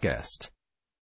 Guest.